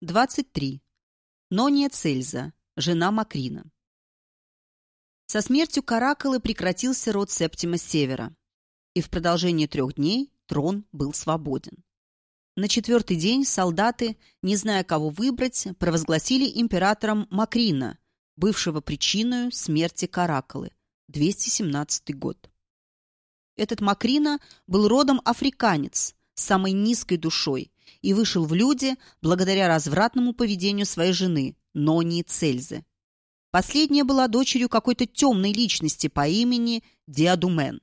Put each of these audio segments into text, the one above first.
23. Нония Цельза, жена Макрина. Со смертью Каракалы прекратился род Септима Севера, и в продолжении трех дней трон был свободен. На четвертый день солдаты, не зная, кого выбрать, провозгласили императором Макрина, бывшего причиной смерти Каракалы, 217 год. Этот Макрина был родом африканец, с самой низкой душой, и вышел в люди благодаря развратному поведению своей жены, Нонии Цельзы. Последняя была дочерью какой-то темной личности по имени Диадумен.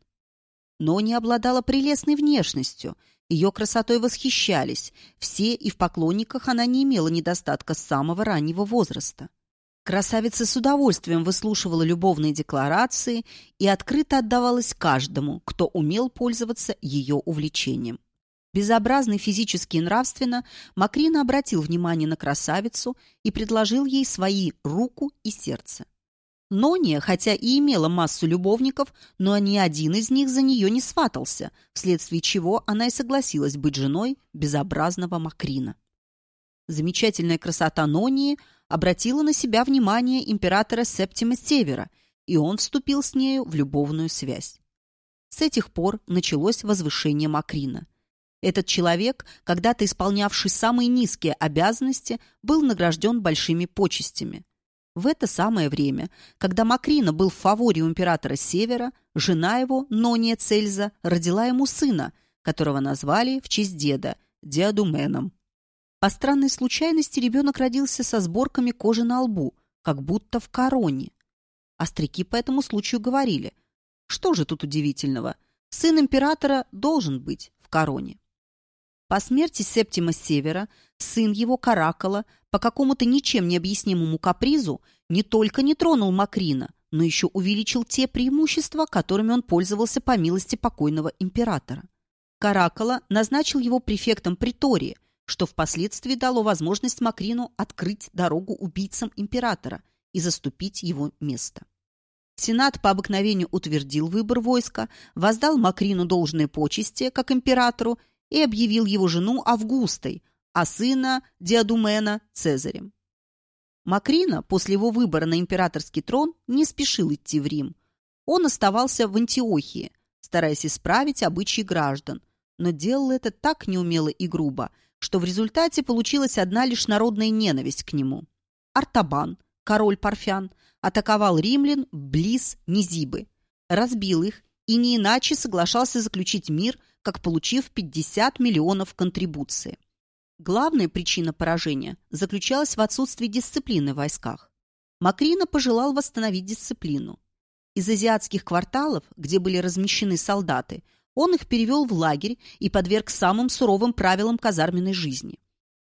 Нони обладала прелестной внешностью, ее красотой восхищались, все и в поклонниках она не имела недостатка с самого раннего возраста. Красавица с удовольствием выслушивала любовные декларации и открыто отдавалась каждому, кто умел пользоваться ее увлечением. Безобразный физически и нравственно, Макрина обратил внимание на красавицу и предложил ей свои руку и сердце. Нония, хотя и имела массу любовников, но ни один из них за нее не сватался, вследствие чего она и согласилась быть женой безобразного Макрина. Замечательная красота Нонии обратила на себя внимание императора Септима Севера, и он вступил с нею в любовную связь. С этих пор началось возвышение Макрина – этот человек, когда-то исполнявший самые низкие обязанности, был награжден большими почестями. В это самое время, когда Макрина был в фаворе у императора Севера, жена его, Нония Цельза, родила ему сына, которого назвали в честь деда – Диадуменом. По странной случайности ребенок родился со сборками кожи на лбу, как будто в короне. Остряки по этому случаю говорили, что же тут удивительного, сын императора должен быть в короне. По смерти Септима Севера сын его Каракала по какому-то ничем не объяснимому капризу не только не тронул Макрина, но еще увеличил те преимущества, которыми он пользовался по милости покойного императора. Каракала назначил его префектом притории, что впоследствии дало возможность Макрину открыть дорогу убийцам императора и заступить его место. Сенат по обыкновению утвердил выбор войска, воздал Макрину должные почести, как императору, и объявил его жену Августой, а сына Диадумена Цезарем. Макрина после его выбора на императорский трон не спешил идти в Рим. Он оставался в Антиохии, стараясь исправить обычаи граждан, но делал это так неумело и грубо, что в результате получилась одна лишь народная ненависть к нему. Артабан, король Парфян, атаковал римлян близ Низибы, разбил их и не иначе соглашался заключить мир как получив 50 миллионов контрибуции. Главная причина поражения заключалась в отсутствии дисциплины в войсках. Макрина пожелал восстановить дисциплину. Из азиатских кварталов, где были размещены солдаты, он их перевел в лагерь и подверг самым суровым правилам казарменной жизни.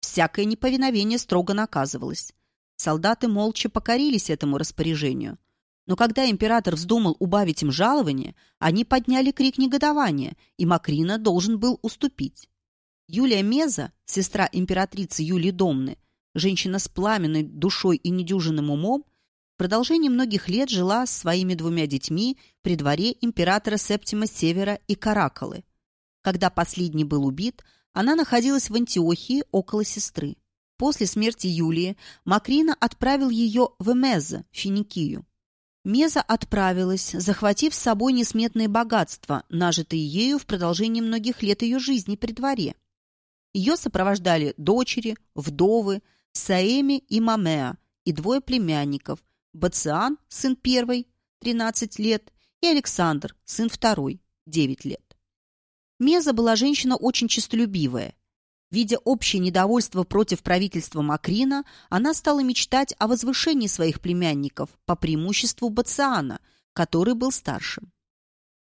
Всякое неповиновение строго наказывалось. Солдаты молча покорились этому распоряжению, но когда император вздумал убавить им жалование, они подняли крик негодования, и Макрина должен был уступить. Юлия Меза, сестра императрицы Юлии Домны, женщина с пламенной душой и недюжинным умом, в продолжении многих лет жила с своими двумя детьми при дворе императора Септима Севера и Каракалы. Когда последний был убит, она находилась в Антиохии около сестры. После смерти Юлии Макрина отправил ее в Эмеза, Финикию. Меза отправилась, захватив с собой несметные богатства, нажитые ею в продолжении многих лет ее жизни при дворе. Ее сопровождали дочери, вдовы, Саэми и Мамеа, и двое племянников, Бациан, сын первый, 13 лет, и Александр, сын второй, 9 лет. Меза была женщина очень честолюбивая, Видя общее недовольство против правительства Макрина, она стала мечтать о возвышении своих племянников по преимуществу Бациана, который был старшим.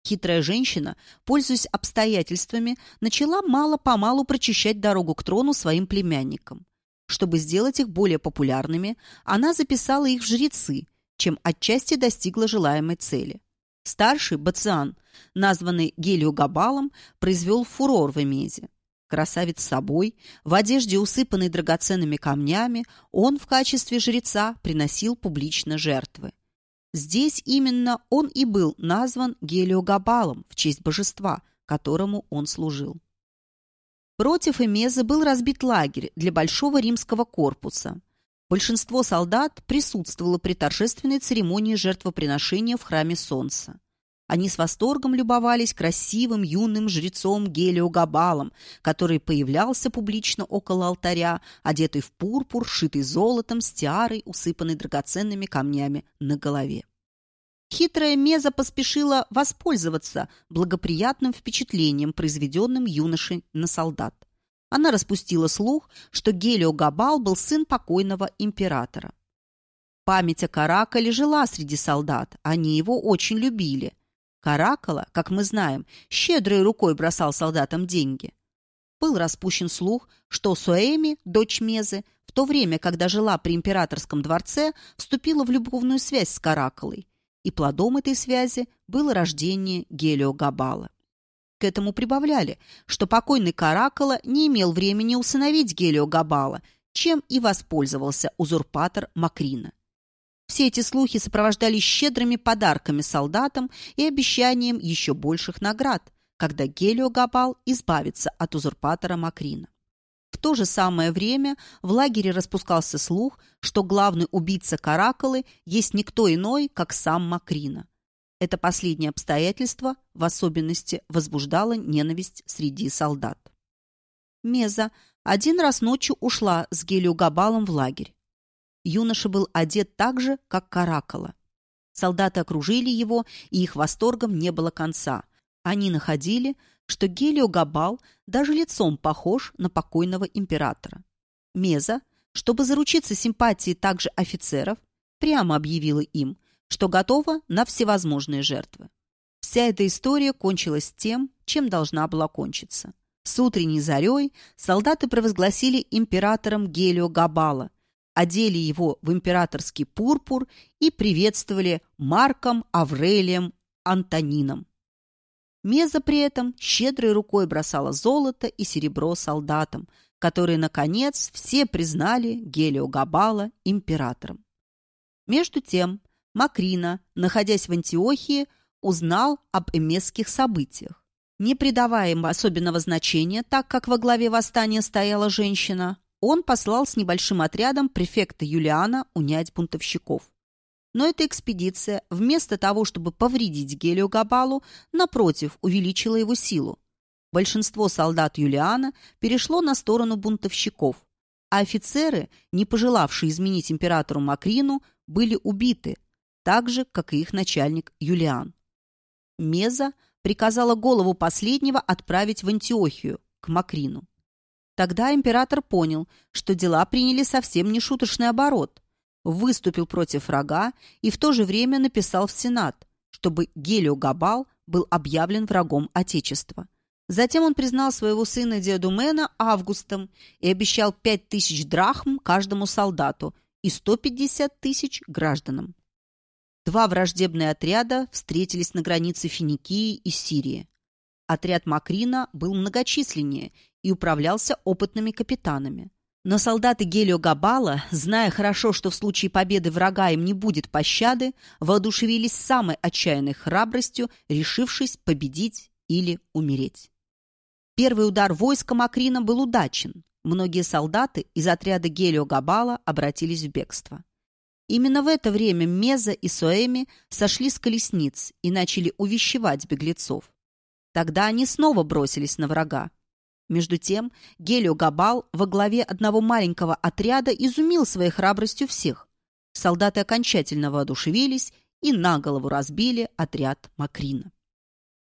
Хитрая женщина, пользуясь обстоятельствами, начала мало-помалу прочищать дорогу к трону своим племянникам. Чтобы сделать их более популярными, она записала их в жрецы, чем отчасти достигла желаемой цели. Старший, Бациан, названный Гелиогабалом, произвел фурор в Эмезе. Красавец собой, в одежде, усыпанной драгоценными камнями, он в качестве жреца приносил публично жертвы. Здесь именно он и был назван Гелиогабалом в честь божества, которому он служил. Против Эмезы был разбит лагерь для Большого римского корпуса. Большинство солдат присутствовало при торжественной церемонии жертвоприношения в храме Солнца. Они с восторгом любовались красивым юным жрецом Гелиогабалом, который появлялся публично около алтаря, одетый в пурпур, шитый золотом, с тиарой, усыпанной драгоценными камнями на голове. Хитрая Меза поспешила воспользоваться благоприятным впечатлением, произведенным юношей на солдат. Она распустила слух, что Гелиогабал был сын покойного императора. Память о Каракале жила среди солдат, они его очень любили. Каракала, как мы знаем, щедрой рукой бросал солдатам деньги. Был распущен слух, что Суэми, дочь Мезы, в то время, когда жила при императорском дворце, вступила в любовную связь с Каракалой, и плодом этой связи было рождение Гелиогабала. К этому прибавляли, что покойный Каракала не имел времени усыновить Гелиогабала, чем и воспользовался узурпатор Макрина. Все эти слухи сопровождались щедрыми подарками солдатам и обещанием еще больших наград, когда Гелио Габал избавится от узурпатора Макрина. В то же самое время в лагере распускался слух, что главный убийца Каракалы есть никто иной, как сам Макрина. Это последнее обстоятельство в особенности возбуждало ненависть среди солдат. Меза один раз ночью ушла с Гелио Габалом в лагерь. Юноша был одет так же, как Каракала. Солдаты окружили его, и их восторгом не было конца. Они находили, что Гелио Габал даже лицом похож на покойного императора. Меза, чтобы заручиться симпатией также офицеров, прямо объявила им, что готова на всевозможные жертвы. Вся эта история кончилась тем, чем должна была кончиться. С утренней зарей солдаты провозгласили императором Гелио Габала – одели его в императорский пурпур и приветствовали Марком Аврелием Антонином. Меза при этом щедрой рукой бросала золото и серебро солдатам, которые, наконец, все признали Гелио Габала императором. Между тем, Макрина, находясь в Антиохии, узнал об эмесских событиях. Не придавая им особенного значения, так как во главе восстания стояла женщина, он послал с небольшим отрядом префекта Юлиана унять бунтовщиков. Но эта экспедиция, вместо того, чтобы повредить Гелио Габалу, напротив, увеличила его силу. Большинство солдат Юлиана перешло на сторону бунтовщиков, а офицеры, не пожелавшие изменить императору Макрину, были убиты, так же, как и их начальник Юлиан. Меза приказала голову последнего отправить в Антиохию, к Макрину. Тогда император понял, что дела приняли совсем не шуточный оборот. Выступил против врага и в то же время написал в Сенат, чтобы Гелио Габал был объявлен врагом Отечества. Затем он признал своего сына Диадумена Августом и обещал пять тысяч драхм каждому солдату и 150 тысяч гражданам. Два враждебные отряда встретились на границе Финикии и Сирии. Отряд Макрина был многочисленнее и управлялся опытными капитанами. Но солдаты Гелио Габала, зная хорошо, что в случае победы врага им не будет пощады, воодушевились самой отчаянной храбростью, решившись победить или умереть. Первый удар войска Макрина был удачен. Многие солдаты из отряда Гелио Габала обратились в бегство. Именно в это время Меза и Соэми сошли с колесниц и начали увещевать беглецов. Тогда они снова бросились на врага. Между тем, Гелио Габал во главе одного маленького отряда изумил своей храбростью всех. Солдаты окончательно воодушевились и на голову разбили отряд Макрина.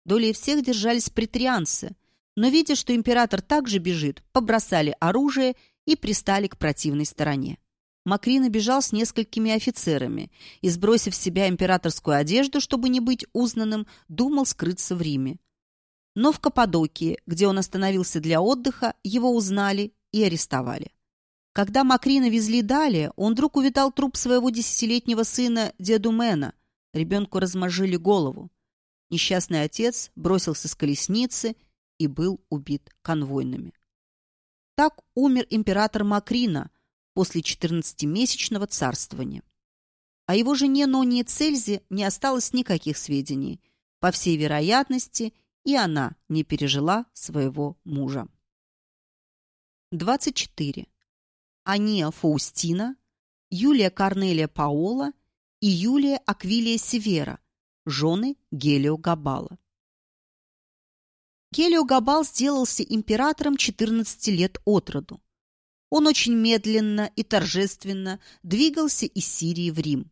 Долей всех держались претрианцы, но, видя, что император также бежит, побросали оружие и пристали к противной стороне. Макрина бежал с несколькими офицерами и, сбросив с себя императорскую одежду, чтобы не быть узнанным, думал скрыться в Риме. Но в Каппадокии, где он остановился для отдыха, его узнали и арестовали. Когда Макрина везли далее, он вдруг увидал труп своего десятилетнего сына Дедумена. Ребенку размозжили голову. Несчастный отец бросился с колесницы и был убит конвойными. Так умер император Макрина после 14-месячного царствования. О его жене Нонии Цельзе не осталось никаких сведений. По всей вероятности, и она не пережила своего мужа. 24. Ания Фаустина, Юлия Корнелия Паола и Юлия Аквилия Севера, жены Гелио Габала. Гелио Габал сделался императором 14 лет от роду. Он очень медленно и торжественно двигался из Сирии в Рим.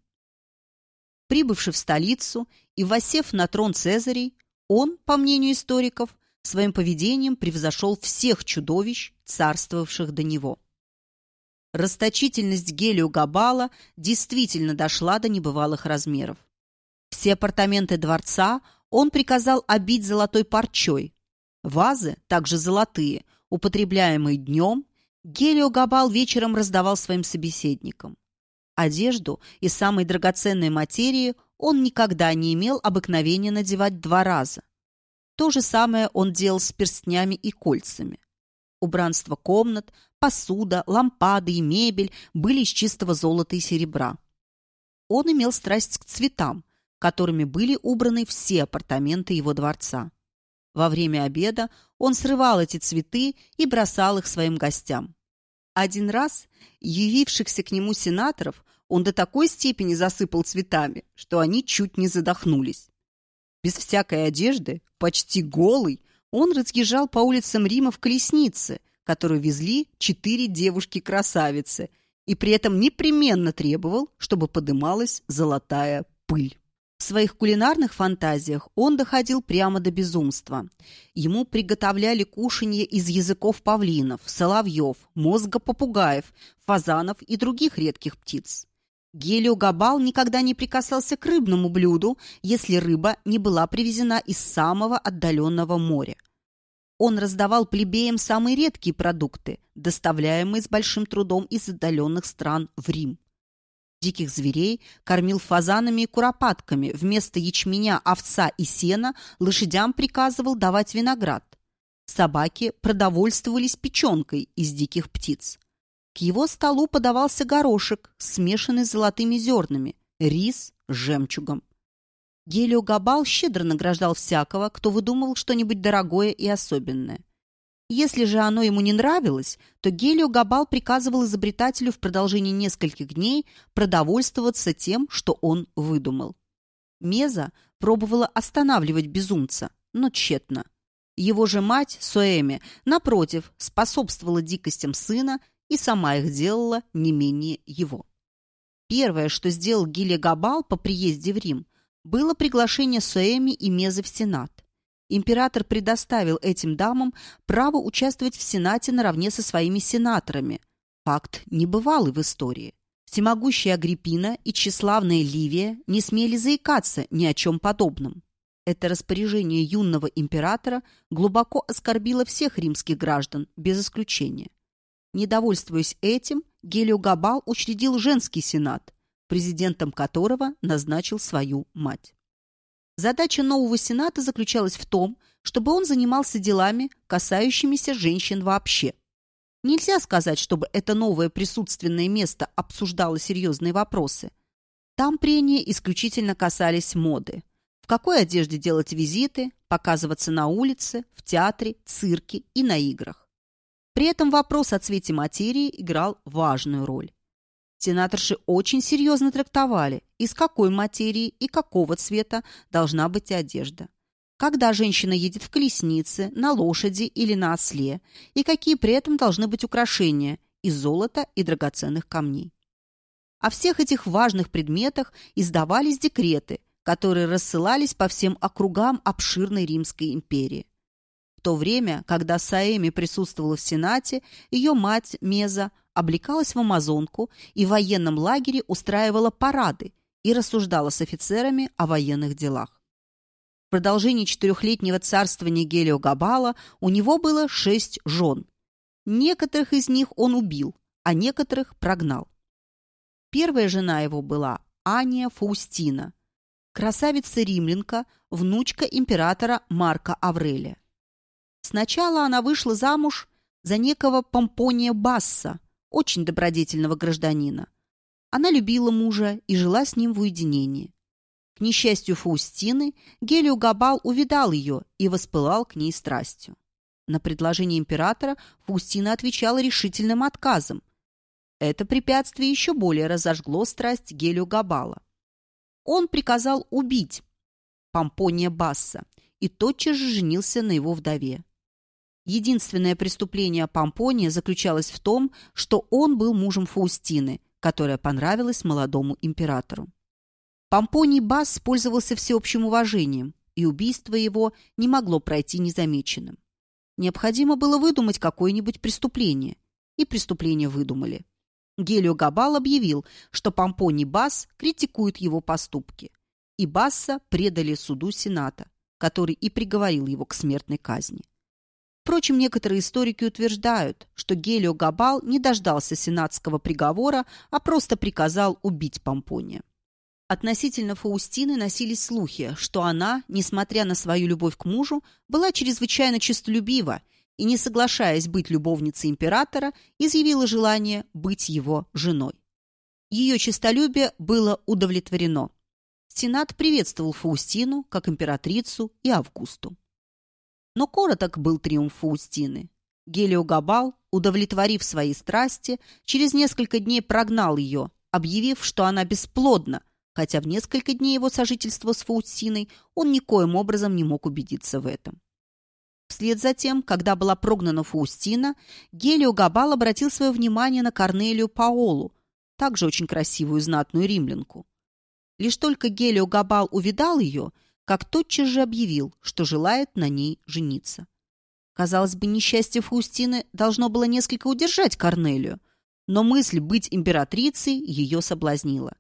Прибывший в столицу и восев на трон Цезарей, он, по мнению историков, своим поведением превзошел всех чудовищ, царствовавших до него. Расточительность Гелио Габала действительно дошла до небывалых размеров. Все апартаменты дворца он приказал обить золотой парчой. Вазы, также золотые, употребляемые днем, Гелио Габал вечером раздавал своим собеседникам. Одежду из самой драгоценной материи он никогда не имел обыкновения надевать два раза. То же самое он делал с перстнями и кольцами. Убранство комнат, посуда, лампады и мебель были из чистого золота и серебра. Он имел страсть к цветам, которыми были убраны все апартаменты его дворца. Во время обеда он срывал эти цветы и бросал их своим гостям. Один раз явившихся к нему сенаторов он до такой степени засыпал цветами, что они чуть не задохнулись. Без всякой одежды, почти голый, он разъезжал по улицам Рима в колеснице, которую везли четыре девушки-красавицы, и при этом непременно требовал, чтобы подымалась золотая пыль. В своих кулинарных фантазиях он доходил прямо до безумства. Ему приготовляли кушанье из языков павлинов, соловьев, мозга попугаев, фазанов и других редких птиц. Гелио Габал никогда не прикасался к рыбному блюду, если рыба не была привезена из самого отдаленного моря. Он раздавал плебеям самые редкие продукты, доставляемые с большим трудом из отдаленных стран в Рим. Диких зверей кормил фазанами и куропатками, вместо ячменя, овца и сена лошадям приказывал давать виноград. Собаки продовольствовались печенкой из диких птиц. К его столу подавался горошек, смешанный с золотыми зернами, рис с жемчугом. Гелио Габал щедро награждал всякого, кто выдумывал что-нибудь дорогое и особенное. Если же оно ему не нравилось, то Гелио Габал приказывал изобретателю в продолжении нескольких дней продовольствоваться тем, что он выдумал. Меза пробовала останавливать безумца, но тщетно. Его же мать, Соэми, напротив, способствовала дикостям сына и сама их делала не менее его. Первое, что сделал Гиле Габал по приезде в Рим, было приглашение Суэми и Мезы в Сенат. Император предоставил этим дамам право участвовать в Сенате наравне со своими сенаторами. Факт небывалый в истории. Всемогущая Агриппина и тщеславная Ливия не смели заикаться ни о чем подобном. Это распоряжение юного императора глубоко оскорбило всех римских граждан, без исключения. Недовольствуясь этим, Гелио Габал учредил женский сенат, президентом которого назначил свою мать. Задача нового сената заключалась в том, чтобы он занимался делами, касающимися женщин вообще. Нельзя сказать, чтобы это новое присутственное место обсуждало серьезные вопросы. Там прения исключительно касались моды. В какой одежде делать визиты, показываться на улице, в театре, цирке и на играх. При этом вопрос о цвете материи играл важную роль. Сенаторши очень серьезно трактовали, из какой материи и какого цвета должна быть одежда. Когда женщина едет в колеснице, на лошади или на осле, и какие при этом должны быть украшения из золота и драгоценных камней. О всех этих важных предметах издавались декреты, которые рассылались по всем округам обширной Римской империи. В то время, когда Саэми присутствовала в Сенате, ее мать Меза облекалась в амазонку и в военном лагере устраивала парады и рассуждала с офицерами о военных делах. В продолжении четырехлетнего царствования Гелио Габала у него было шесть жен. Некоторых из них он убил, а некоторых прогнал. Первая жена его была Ания Фаустина, красавица-римлянка, внучка императора Марка Аврелия. Сначала она вышла замуж за некого Помпония Басса, очень добродетельного гражданина. Она любила мужа и жила с ним в уединении. К несчастью Фаустины, Гелио Габал увидал ее и воспылал к ней страстью. На предложение императора Фаустина отвечала решительным отказом. Это препятствие еще более разожгло страсть Гелию Габала. Он приказал убить Помпония Басса и тотчас же женился на его вдове. Единственное преступление Помпония заключалось в том, что он был мужем Фаустины, которая понравилась молодому императору. Помпоний Бас пользовался всеобщим уважением, и убийство его не могло пройти незамеченным. Необходимо было выдумать какое-нибудь преступление, и преступление выдумали. Гелио Габал объявил, что Помпоний Бас критикует его поступки, и Басса предали суду Сената, который и приговорил его к смертной казни. Впрочем, некоторые историки утверждают, что Гелио Габал не дождался сенатского приговора, а просто приказал убить Помпония. Относительно Фаустины носились слухи, что она, несмотря на свою любовь к мужу, была чрезвычайно честолюбива и, не соглашаясь быть любовницей императора, изъявила желание быть его женой. Ее честолюбие было удовлетворено. Сенат приветствовал Фаустину как императрицу и Августу. Но короток был триумф Фаустины. Гелиогабал, удовлетворив свои страсти, через несколько дней прогнал ее, объявив, что она бесплодна, хотя в несколько дней его сожительства с Фаустиной он никоим образом не мог убедиться в этом. Вслед за тем, когда была прогнана Фаустина, Гелио Габал обратил свое внимание на Корнелию Паолу, также очень красивую знатную римлянку. Лишь только Гелио Габал увидал ее – как тотчас же объявил, что желает на ней жениться. Казалось бы, несчастье Фаустины должно было несколько удержать Корнелию, но мысль быть императрицей ее соблазнила.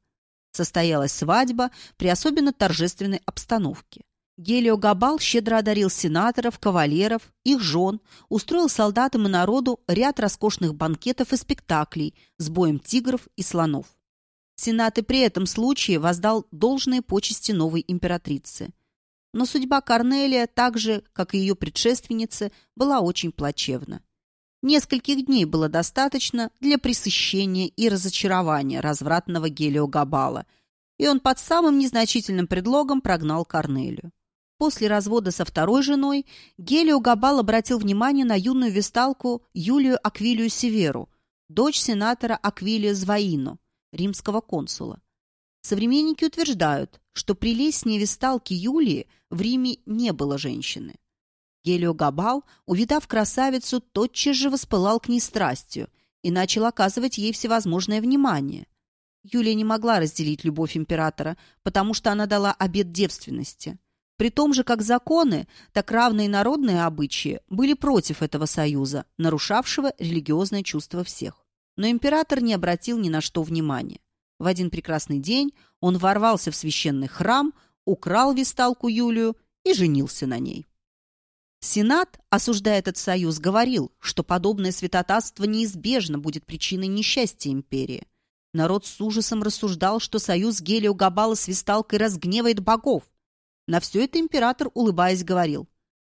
Состоялась свадьба при особенно торжественной обстановке. Гелио Габал щедро одарил сенаторов, кавалеров, их жен, устроил солдатам и народу ряд роскошных банкетов и спектаклей с боем тигров и слонов. Сенат и при этом случае воздал должные почести новой императрице. Но судьба Корнелия, так же, как и ее предшественницы, была очень плачевна. Нескольких дней было достаточно для пресыщения и разочарования развратного Гелиогабала, и он под самым незначительным предлогом прогнал Корнелию. После развода со второй женой Гелиогабал обратил внимание на юную весталку Юлию Аквилию Северу, дочь сенатора Аквилия Зваино, римского консула. Современники утверждают, что при лестне весталки Юлии в Риме не было женщины. Гелио Габал, увидав красавицу, тотчас же воспылал к ней страстью и начал оказывать ей всевозможное внимание. Юлия не могла разделить любовь императора, потому что она дала обет девственности. При том же, как законы, так равные народные обычаи были против этого союза, нарушавшего религиозное чувство всех. Но император не обратил ни на что внимания. В один прекрасный день он ворвался в священный храм, украл висталку Юлию и женился на ней. Сенат, осуждая этот союз, говорил, что подобное святотатство неизбежно будет причиной несчастья империи. Народ с ужасом рассуждал, что союз Гелио Габала с Висталкой разгневает богов. На все это император, улыбаясь, говорил,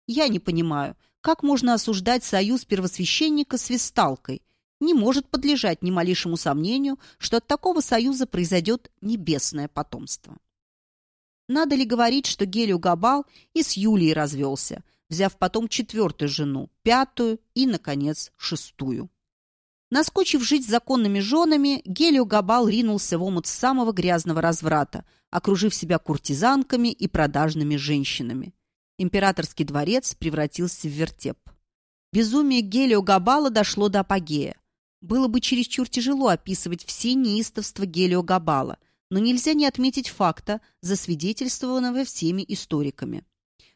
«Я не понимаю, как можно осуждать союз первосвященника с Висталкой – не может подлежать ни малейшему сомнению, что от такого союза произойдет небесное потомство. Надо ли говорить, что Гелио Габал и с Юлией развелся, взяв потом четвертую жену, пятую и, наконец, шестую. Наскочив жить с законными женами, Гелио Габал ринулся в омут самого грязного разврата, окружив себя куртизанками и продажными женщинами. Императорский дворец превратился в вертеп. Безумие Гелио Габала дошло до апогея. Было бы чересчур тяжело описывать все неистовства Гелио Габала, но нельзя не отметить факта, засвидетельствованного всеми историками.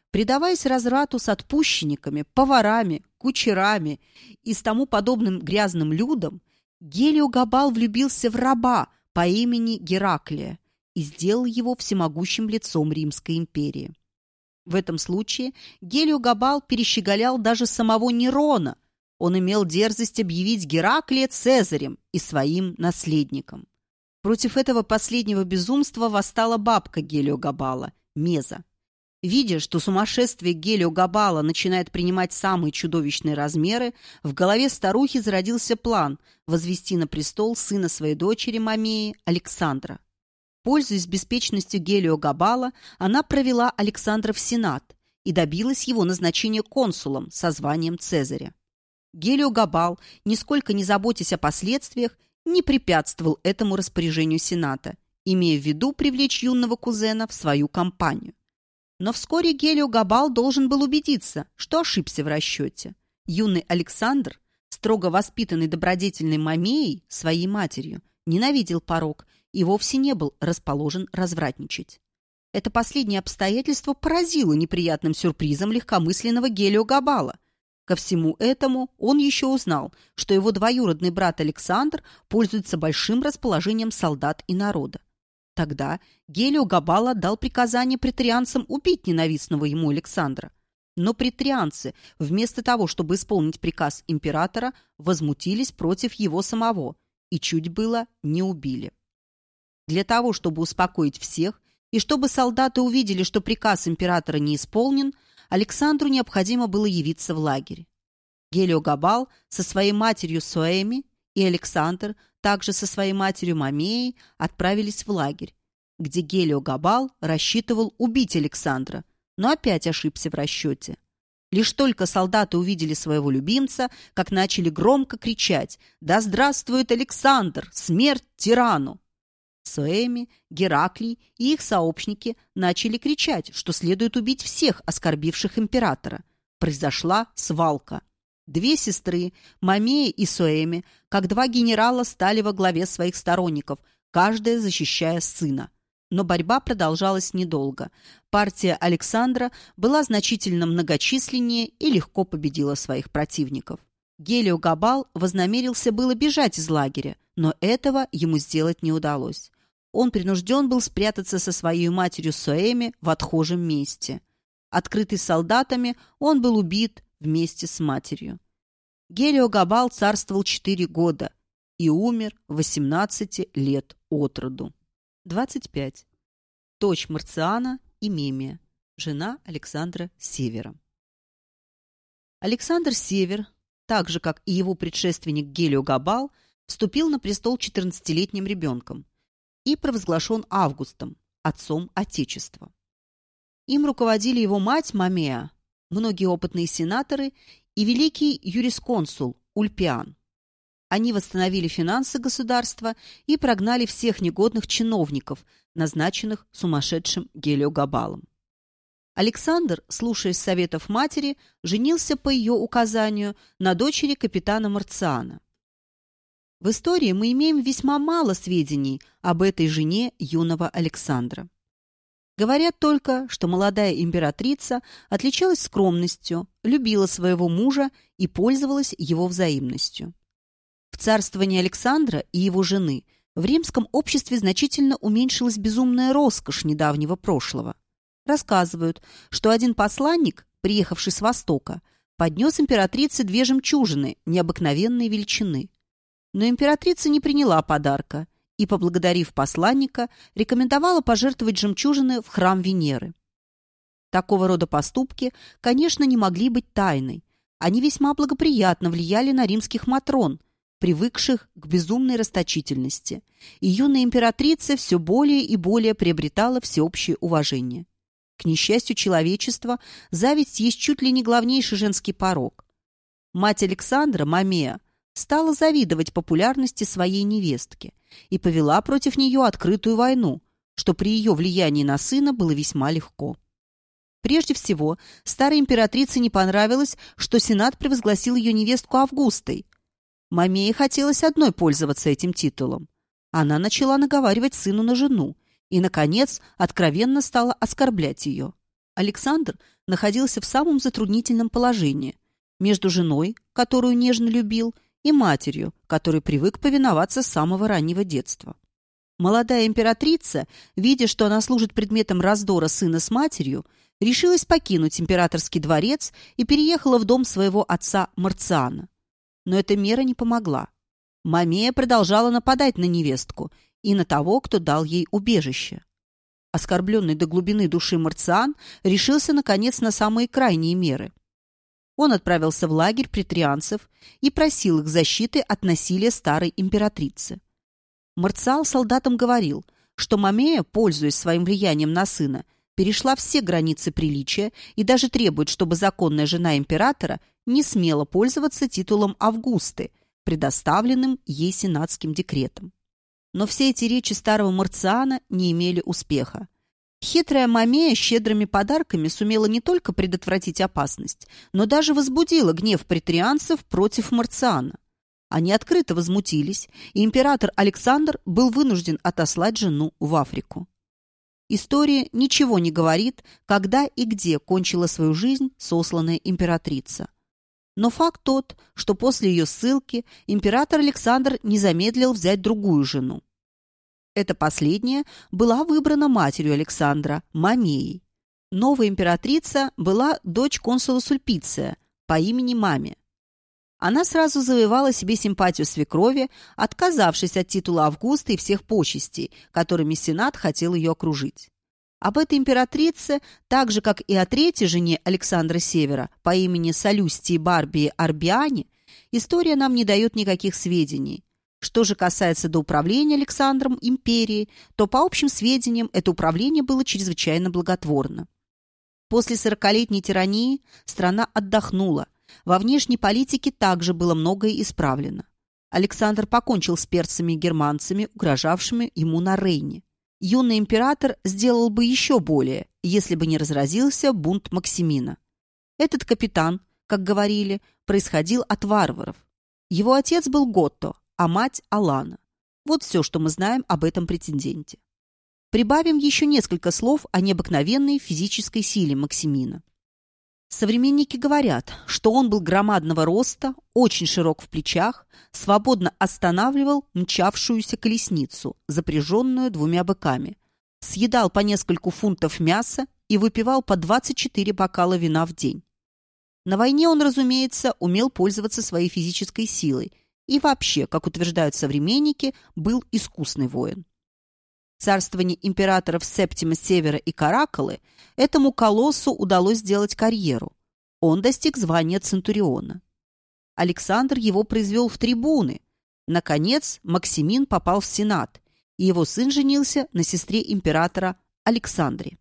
Предаваясь разврату с отпущенниками, поварами, кучерами и с тому подобным грязным людям, Гелио Габал влюбился в раба по имени Гераклия и сделал его всемогущим лицом Римской империи. В этом случае Гелио Габал перещеголял даже самого Нерона – он имел дерзость объявить Гераклия Цезарем и своим наследником. Против этого последнего безумства восстала бабка Гелиогабала, Меза. Видя, что сумасшествие Гелиогабала начинает принимать самые чудовищные размеры, в голове старухи зародился план возвести на престол сына своей дочери Мамеи Александра. Пользуясь беспечностью Гелиогабала, она провела Александра в Сенат и добилась его назначения консулом со званием Цезаря. Гелио Габал, нисколько не заботясь о последствиях, не препятствовал этому распоряжению Сената, имея в виду привлечь юного кузена в свою компанию. Но вскоре Гелио Габал должен был убедиться, что ошибся в расчете. Юный Александр, строго воспитанный добродетельной мамеей, своей матерью, ненавидел порог и вовсе не был расположен развратничать. Это последнее обстоятельство поразило неприятным сюрпризом легкомысленного Гелио Габала. Ко всему этому он еще узнал, что его двоюродный брат Александр пользуется большим расположением солдат и народа. Тогда Гелио Габала дал приказание претарианцам убить ненавистного ему Александра. Но претарианцы, вместо того, чтобы исполнить приказ императора, возмутились против его самого и чуть было не убили. Для того, чтобы успокоить всех, и чтобы солдаты увидели, что приказ императора не исполнен, Александру необходимо было явиться в лагерь. Гелио Габал со своей матерью Суэми и Александр также со своей матерью Мамеей отправились в лагерь, где Гелио Габал рассчитывал убить Александра, но опять ошибся в расчете. Лишь только солдаты увидели своего любимца, как начали громко кричать «Да здравствует Александр! Смерть тирану!» Суэми, Гераклий и их сообщники начали кричать, что следует убить всех оскорбивших императора. Произошла свалка. Две сестры, Мамея и Суэми, как два генерала, стали во главе своих сторонников, каждая защищая сына. Но борьба продолжалась недолго. Партия Александра была значительно многочисленнее и легко победила своих противников. Гелио Габал вознамерился было бежать из лагеря, но этого ему сделать не удалось он принужден был спрятаться со своей матерью Суэми в отхожем месте. Открытый солдатами, он был убит вместе с матерью. Гелио Габал царствовал четыре года и умер 18 лет от роду. 25. Дочь Марциана и Мемия, жена Александра Севера. Александр Север, так же, как и его предшественник Гелио Габал, вступил на престол 14-летним ребенком и провозглашен Августом, отцом Отечества. Им руководили его мать Мамеа, многие опытные сенаторы и великий юрисконсул Ульпиан. Они восстановили финансы государства и прогнали всех негодных чиновников, назначенных сумасшедшим Гелиогабалом. Александр, слушаясь советов матери, женился по ее указанию на дочери капитана Марциана. В истории мы имеем весьма мало сведений об этой жене юного Александра. Говорят только, что молодая императрица отличалась скромностью, любила своего мужа и пользовалась его взаимностью. В царствовании Александра и его жены в римском обществе значительно уменьшилась безумная роскошь недавнего прошлого. Рассказывают, что один посланник, приехавший с Востока, поднес императрице две жемчужины необыкновенной величины – но императрица не приняла подарка и, поблагодарив посланника, рекомендовала пожертвовать жемчужины в храм Венеры. Такого рода поступки, конечно, не могли быть тайной. Они весьма благоприятно влияли на римских матрон, привыкших к безумной расточительности, и юная императрица все более и более приобретала всеобщее уважение. К несчастью человечества, зависть есть чуть ли не главнейший женский порог. Мать Александра, Мамея, стала завидовать популярности своей невестки и повела против нее открытую войну, что при ее влиянии на сына было весьма легко. Прежде всего, старой императрице не понравилось, что Сенат превозгласил ее невестку Августой. Мамее хотелось одной пользоваться этим титулом. Она начала наговаривать сыну на жену и, наконец, откровенно стала оскорблять ее. Александр находился в самом затруднительном положении между женой, которую нежно любил, и матерью, которой привык повиноваться с самого раннего детства. Молодая императрица, видя, что она служит предметом раздора сына с матерью, решилась покинуть императорский дворец и переехала в дом своего отца Марциана. Но эта мера не помогла. Мамея продолжала нападать на невестку и на того, кто дал ей убежище. Оскорбленный до глубины души Марциан решился, наконец, на самые крайние меры. Он отправился в лагерь претрианцев и просил их защиты от насилия старой императрицы. Марциал солдатам говорил, что Мамея, пользуясь своим влиянием на сына, перешла все границы приличия и даже требует, чтобы законная жена императора не смела пользоваться титулом Августы, предоставленным ей сенатским декретом. Но все эти речи старого Марциана не имели успеха. Хитрая Мамея щедрыми подарками сумела не только предотвратить опасность, но даже возбудила гнев претрианцев против Марциана. Они открыто возмутились, и император Александр был вынужден отослать жену в Африку. История ничего не говорит, когда и где кончила свою жизнь сосланная императрица. Но факт тот, что после ее ссылки император Александр не замедлил взять другую жену. Эта последняя была выбрана матерью Александра, Мамеей. Новая императрица была дочь консула Сульпиция по имени Маме. Она сразу завоевала себе симпатию свекрови, отказавшись от титула Августа и всех почестей, которыми Сенат хотел ее окружить. Об этой императрице, так же, как и о третьей жене Александра Севера по имени Солюстии Барбии Арбиане, история нам не дает никаких сведений. Что же касается до управления Александром империей, то, по общим сведениям, это управление было чрезвычайно благотворно. После сорокалетней тирании страна отдохнула. Во внешней политике также было многое исправлено. Александр покончил с перцами и германцами, угрожавшими ему на Рейне юный император сделал бы еще более, если бы не разразился бунт Максимина. Этот капитан, как говорили, происходил от варваров. Его отец был Готто, а мать – Алана. Вот все, что мы знаем об этом претенденте. Прибавим еще несколько слов о необыкновенной физической силе Максимина. Современники говорят, что он был громадного роста, очень широк в плечах, свободно останавливал мчавшуюся колесницу, запряженную двумя быками, съедал по нескольку фунтов мяса и выпивал по 24 бокала вина в день. На войне он, разумеется, умел пользоваться своей физической силой и вообще, как утверждают современники, был искусный воин царствовании императоров Септима Севера и Каракалы этому колоссу удалось сделать карьеру. Он достиг звания Центуриона. Александр его произвел в трибуны. Наконец, Максимин попал в Сенат, и его сын женился на сестре императора Александре.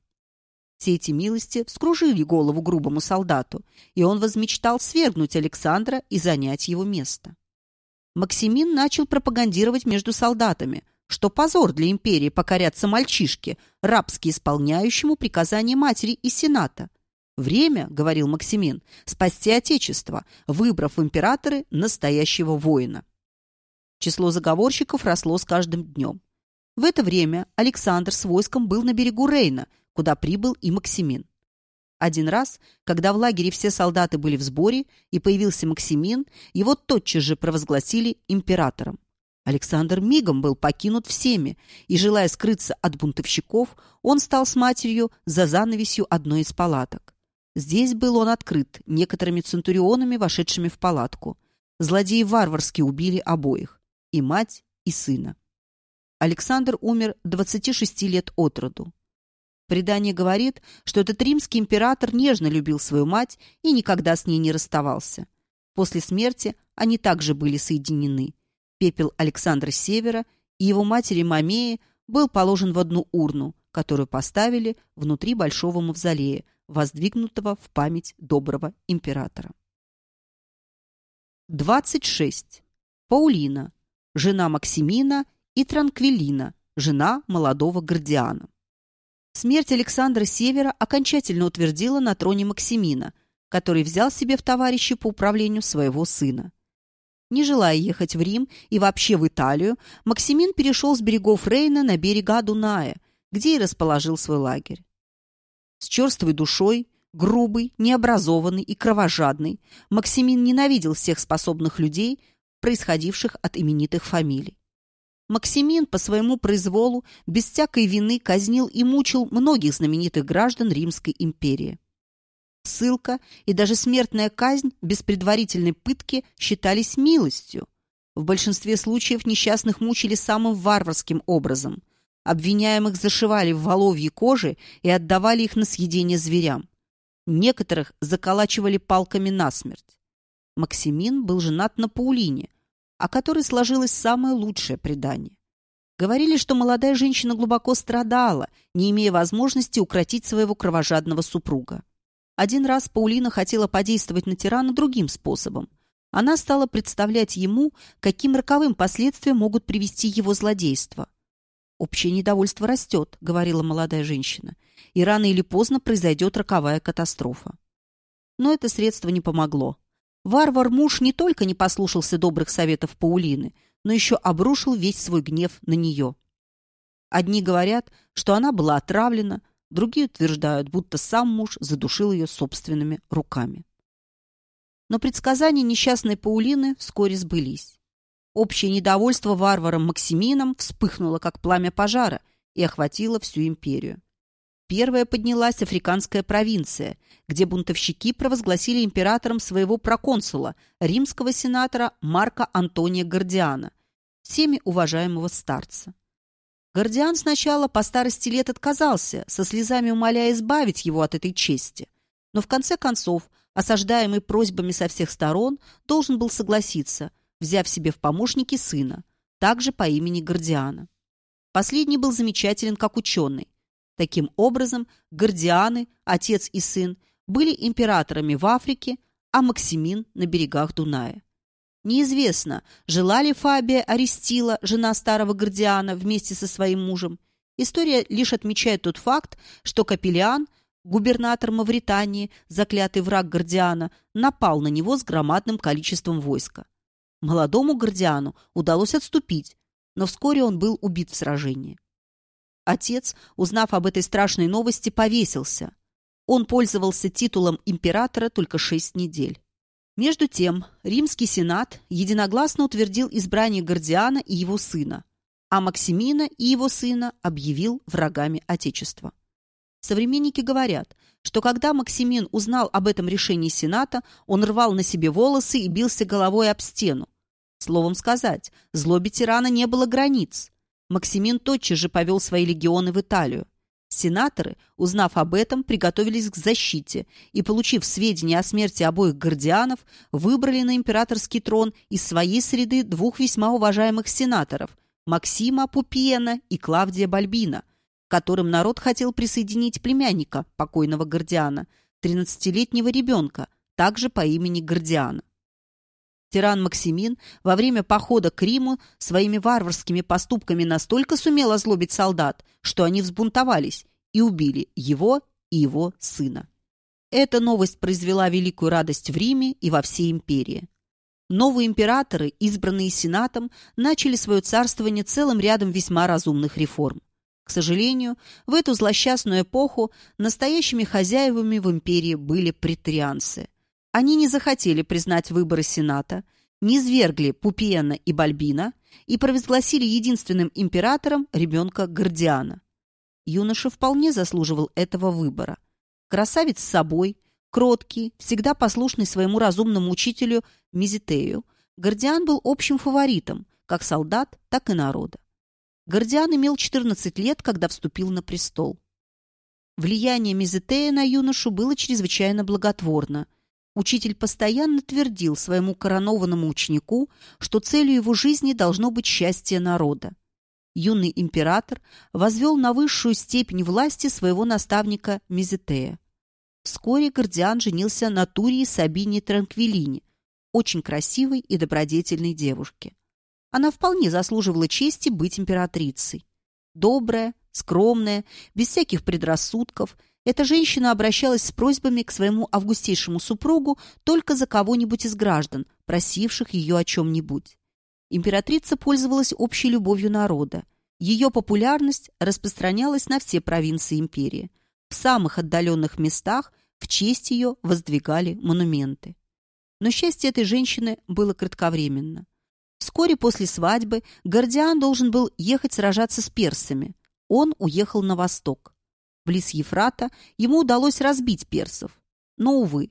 Все эти милости вскружили голову грубому солдату, и он возмечтал свергнуть Александра и занять его место. Максимин начал пропагандировать между солдатами – что позор для империи покоряться мальчишке, рабски исполняющему приказания матери и сената. «Время, — говорил Максимин, — спасти Отечество, выбрав императоры настоящего воина». Число заговорщиков росло с каждым днем. В это время Александр с войском был на берегу Рейна, куда прибыл и Максимин. Один раз, когда в лагере все солдаты были в сборе и появился Максимин, его тотчас же провозгласили императором. Александр мигом был покинут всеми, и, желая скрыться от бунтовщиков, он стал с матерью за занавесью одной из палаток. Здесь был он открыт некоторыми центурионами, вошедшими в палатку. Злодеи варварски убили обоих – и мать, и сына. Александр умер 26 лет от роду. Предание говорит, что этот римский император нежно любил свою мать и никогда с ней не расставался. После смерти они также были соединены – Пепел Александра Севера и его матери Мамеи был положен в одну урну, которую поставили внутри большого мавзолея, воздвигнутого в память доброго императора. 26. Паулина, жена Максимина и Транквилина, жена молодого Гордиана. Смерть Александра Севера окончательно утвердила на троне Максимина, который взял себе в товарищи по управлению своего сына. Не желая ехать в Рим и вообще в Италию, Максимин перешел с берегов Рейна на берега Дуная, где и расположил свой лагерь. С черствой душой, грубый, необразованный и кровожадный, Максимин ненавидел всех способных людей, происходивших от именитых фамилий. Максимин по своему произволу без всякой вины казнил и мучил многих знаменитых граждан Римской империи. Ссылка и даже смертная казнь без предварительной пытки считались милостью. В большинстве случаев несчастных мучили самым варварским образом. Обвиняемых зашивали в воловьи кожи и отдавали их на съедение зверям. Некоторых заколачивали палками насмерть. Максимин был женат на Паулине, о которой сложилось самое лучшее предание. Говорили, что молодая женщина глубоко страдала, не имея возможности укротить своего кровожадного супруга. Один раз Паулина хотела подействовать на тирана другим способом. Она стала представлять ему, каким роковым последствиям могут привести его злодейства. «Общее недовольство растет», — говорила молодая женщина, «и рано или поздно произойдет роковая катастрофа». Но это средство не помогло. Варвар-муж не только не послушался добрых советов Паулины, но еще обрушил весь свой гнев на нее. Одни говорят, что она была отравлена, другие утверждают, будто сам муж задушил ее собственными руками. Но предсказания несчастной Паулины вскоре сбылись. Общее недовольство варваром Максимином вспыхнуло, как пламя пожара, и охватило всю империю. Первая поднялась африканская провинция, где бунтовщики провозгласили императором своего проконсула, римского сенатора Марка Антония Гордиана, всеми уважаемого старца. Гордиан сначала по старости лет отказался, со слезами умоляя избавить его от этой чести. Но в конце концов, осаждаемый просьбами со всех сторон, должен был согласиться, взяв себе в помощники сына, также по имени Гордиана. Последний был замечателен как ученый. Таким образом, Гордианы, отец и сын, были императорами в Африке, а Максимин на берегах Дуная. Неизвестно, жила ли Фабия Аристила, жена старого Гордиана, вместе со своим мужем. История лишь отмечает тот факт, что Капелиан, губернатор Мавритании, заклятый враг Гордиана, напал на него с громадным количеством войска. Молодому Гордиану удалось отступить, но вскоре он был убит в сражении. Отец, узнав об этой страшной новости, повесился. Он пользовался титулом императора только шесть недель. Между тем, римский сенат единогласно утвердил избрание Гордиана и его сына, а Максимина и его сына объявил врагами Отечества. Современники говорят, что когда Максимин узнал об этом решении Сената, он рвал на себе волосы и бился головой об стену. Словом сказать, злобе тирана не было границ. Максимин тотчас же повел свои легионы в Италию. Сенаторы, узнав об этом, приготовились к защите и, получив сведения о смерти обоих гардианов, выбрали на императорский трон из своей среды двух весьма уважаемых сенаторов – Максима Пупиена и Клавдия Бальбина, которым народ хотел присоединить племянника покойного Гордиана, 13-летнего ребенка, также по имени Гордиана. Тиран Максимин во время похода к Риму своими варварскими поступками настолько сумел озлобить солдат, что они взбунтовались и убили его и его сына. Эта новость произвела великую радость в Риме и во всей империи. Новые императоры, избранные Сенатом, начали свое царствование целым рядом весьма разумных реформ. К сожалению, в эту злосчастную эпоху настоящими хозяевами в империи были претарианцы – они не захотели признать выборы Сената, не свергли Пупиена и Бальбина и провозгласили единственным императором ребенка Гордиана. Юноша вполне заслуживал этого выбора. Красавец с собой, кроткий, всегда послушный своему разумному учителю Мизитею, Гордиан был общим фаворитом, как солдат, так и народа. Гордиан имел 14 лет, когда вступил на престол. Влияние Мизетея на юношу было чрезвычайно благотворно – Учитель постоянно твердил своему коронованному ученику, что целью его жизни должно быть счастье народа. Юный император возвел на высшую степень власти своего наставника Мизетея. Вскоре Гордиан женился на Турии Сабине Транквилине, очень красивой и добродетельной девушке. Она вполне заслуживала чести быть императрицей. Добрая, скромная, без всяких предрассудков, эта женщина обращалась с просьбами к своему августейшему супругу только за кого-нибудь из граждан, просивших ее о чем-нибудь. Императрица пользовалась общей любовью народа. Ее популярность распространялась на все провинции империи. В самых отдаленных местах в честь ее воздвигали монументы. Но счастье этой женщины было кратковременно. Вскоре после свадьбы Гордиан должен был ехать сражаться с персами. Он уехал на восток близ Ефрата, ему удалось разбить персов. Но, увы,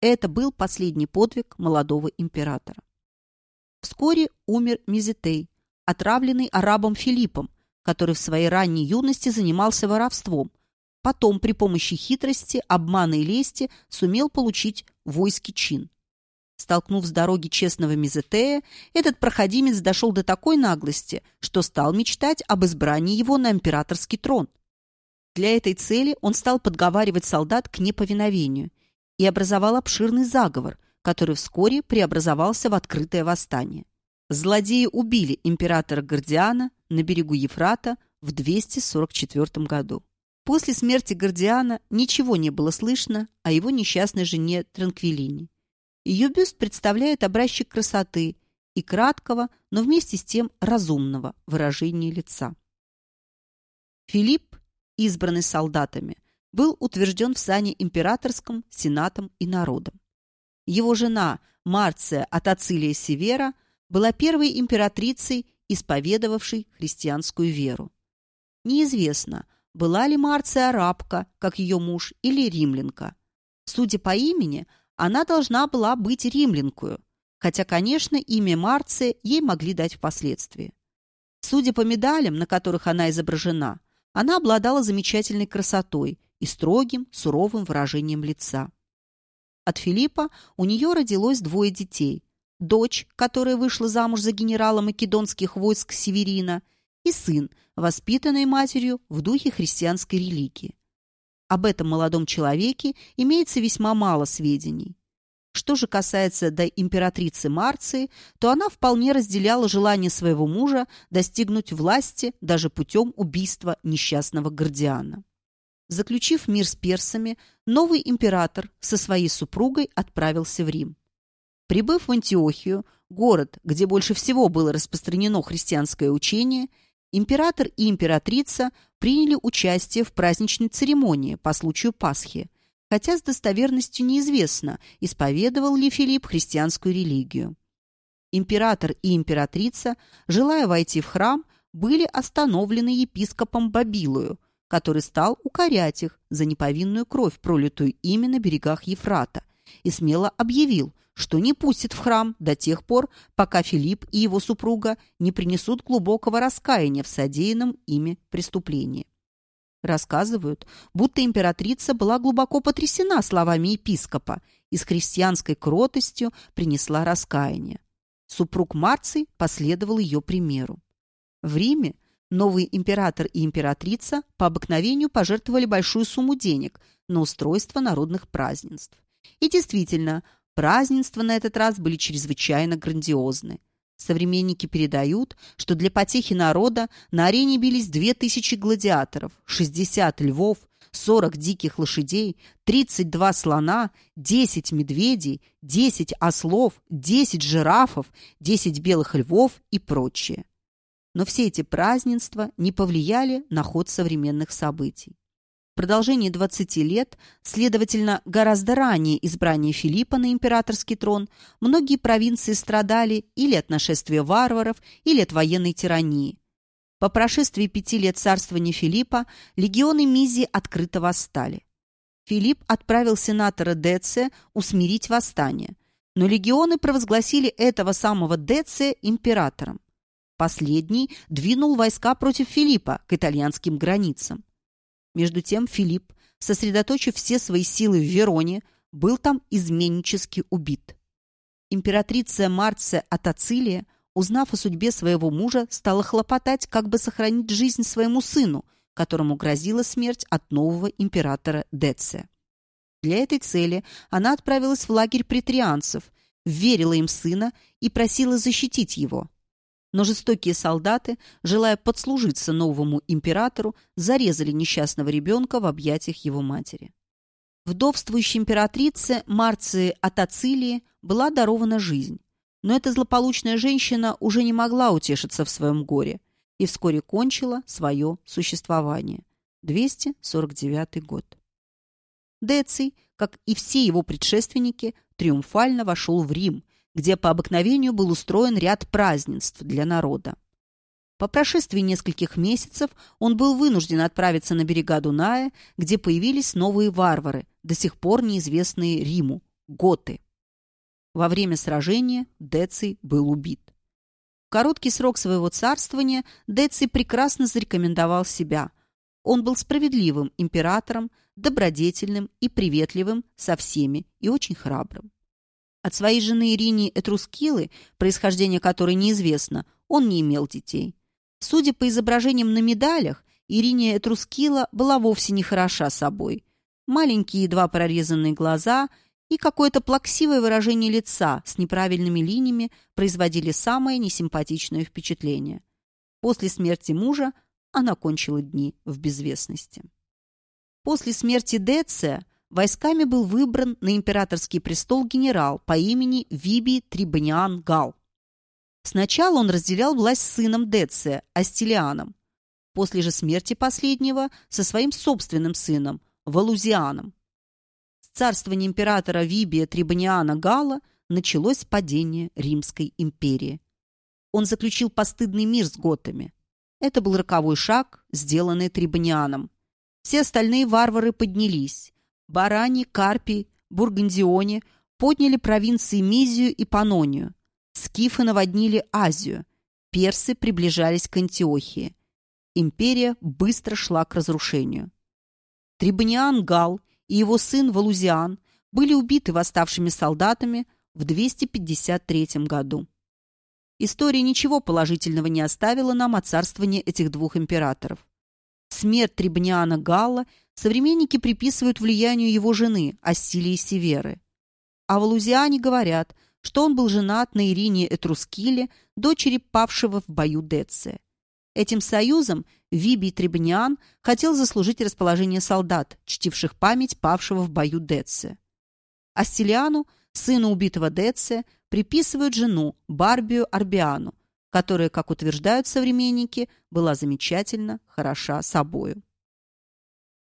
это был последний подвиг молодого императора. Вскоре умер Мизетей, отравленный арабом Филиппом, который в своей ранней юности занимался воровством. Потом при помощи хитрости, обмана и лести сумел получить войский чин. Столкнув с дороги честного Мизетея, этот проходимец дошел до такой наглости, что стал мечтать об избрании его на императорский трон. Для этой цели он стал подговаривать солдат к неповиновению и образовал обширный заговор, который вскоре преобразовался в открытое восстание. Злодеи убили императора Гордиана на берегу Ефрата в 244 году. После смерти Гордиана ничего не было слышно о его несчастной жене Транквилине. Ее бюст представляет образчик красоты и краткого, но вместе с тем разумного выражения лица. Филипп, избранный солдатами, был утвержден в сане императорском, сенатом и народом. Его жена Марция от Ацилия Севера была первой императрицей, исповедовавшей христианскую веру. Неизвестно, была ли Марция арабка, как ее муж, или римлянка. Судя по имени, она должна была быть римлянкою, хотя, конечно, имя Марция ей могли дать впоследствии. Судя по медалям, на которых она изображена, она обладала замечательной красотой и строгим, суровым выражением лица. От Филиппа у нее родилось двое детей. Дочь, которая вышла замуж за генерала македонских войск Северина, и сын, воспитанный матерью в духе христианской религии. Об этом молодом человеке имеется весьма мало сведений. Что же касается до императрицы Марции, то она вполне разделяла желание своего мужа достигнуть власти даже путем убийства несчастного Гордиана. Заключив мир с персами, новый император со своей супругой отправился в Рим. Прибыв в Антиохию, город, где больше всего было распространено христианское учение, император и императрица приняли участие в праздничной церемонии по случаю Пасхи, хотя с достоверностью неизвестно, исповедовал ли Филипп христианскую религию. Император и императрица, желая войти в храм, были остановлены епископом Бабилою, который стал укорять их за неповинную кровь, пролитую ими на берегах Ефрата, и смело объявил, что не пустит в храм до тех пор, пока Филипп и его супруга не принесут глубокого раскаяния в содеянном ими преступлении. Рассказывают, будто императрица была глубоко потрясена словами епископа и с христианской кротостью принесла раскаяние. Супруг Марций последовал ее примеру. В Риме новый император и императрица по обыкновению пожертвовали большую сумму денег на устройство народных празднеств. И действительно, празднества на этот раз были чрезвычайно грандиозны. Современники передают, что для потехи народа на арене бились 2000 гладиаторов, 60 львов, 40 диких лошадей, 32 слона, 10 медведей, 10 ослов, 10 жирафов, 10 белых львов и прочее. Но все эти празднества не повлияли на ход современных событий продолжении 20 лет, следовательно, гораздо ранее избрания Филиппа на императорский трон, многие провинции страдали или от нашествия варваров, или от военной тирании. По прошествии пяти лет царствования Филиппа легионы Мизии открыто восстали. Филипп отправил сенатора Деция усмирить восстание, но легионы провозгласили этого самого Деция императором. Последний двинул войска против Филиппа к итальянским границам. Между тем Филипп, сосредоточив все свои силы в Вероне, был там изменнически убит. Императрица Марция от Ацилия, узнав о судьбе своего мужа, стала хлопотать, как бы сохранить жизнь своему сыну, которому грозила смерть от нового императора Деция. Для этой цели она отправилась в лагерь претрианцев, верила им сына и просила защитить его. Но жестокие солдаты, желая подслужиться новому императору, зарезали несчастного ребенка в объятиях его матери. Вдовствующей императрице Марции от Ацилии была дарована жизнь. Но эта злополучная женщина уже не могла утешиться в своем горе и вскоре кончила свое существование. 249 год. Деций, как и все его предшественники, триумфально вошел в Рим – где по обыкновению был устроен ряд празднеств для народа. По прошествии нескольких месяцев он был вынужден отправиться на берега Дуная, где появились новые варвары, до сих пор неизвестные Риму – готы. Во время сражения Деций был убит. В короткий срок своего царствования Деций прекрасно зарекомендовал себя. Он был справедливым императором, добродетельным и приветливым со всеми и очень храбрым. От своей жены Иринии Этрускилы, происхождение которой неизвестно, он не имел детей. Судя по изображениям на медалях, Ириния Этрускила была вовсе не хороша собой. Маленькие едва прорезанные глаза и какое-то плаксивое выражение лица с неправильными линиями производили самое несимпатичное впечатление. После смерти мужа она кончила дни в безвестности. После смерти Деция войсками был выбран на императорский престол генерал по имени Виби Трибониан Гал. Сначала он разделял власть с сыном Деция, Астилианом. После же смерти последнего со своим собственным сыном, Валузианом. С царствования императора Вибия Трибониана Гала началось падение Римской империи. Он заключил постыдный мир с готами. Это был роковой шаг, сделанный Трибонианом. Все остальные варвары поднялись. Барани, Карпий, Бургандионе подняли провинции Мизию и Панонию. Скифы наводнили Азию. Персы приближались к Антиохии. Империя быстро шла к разрушению. Трибониан Гал и его сын Валузиан были убиты восставшими солдатами в 253 году. История ничего положительного не оставила нам о царствовании этих двух императоров. Смерть Трибониана Галла современники приписывают влиянию его жены, Ассилии Северы. А в Лузиане говорят, что он был женат на Ирине Этрускиле, дочери павшего в бою Деция. Этим союзом Вибий Трибониан хотел заслужить расположение солдат, чтивших память павшего в бою Деция. Астилиану, сыну убитого Деция, приписывают жену Барбию Арбиану, которая, как утверждают современники, была замечательно хороша собою.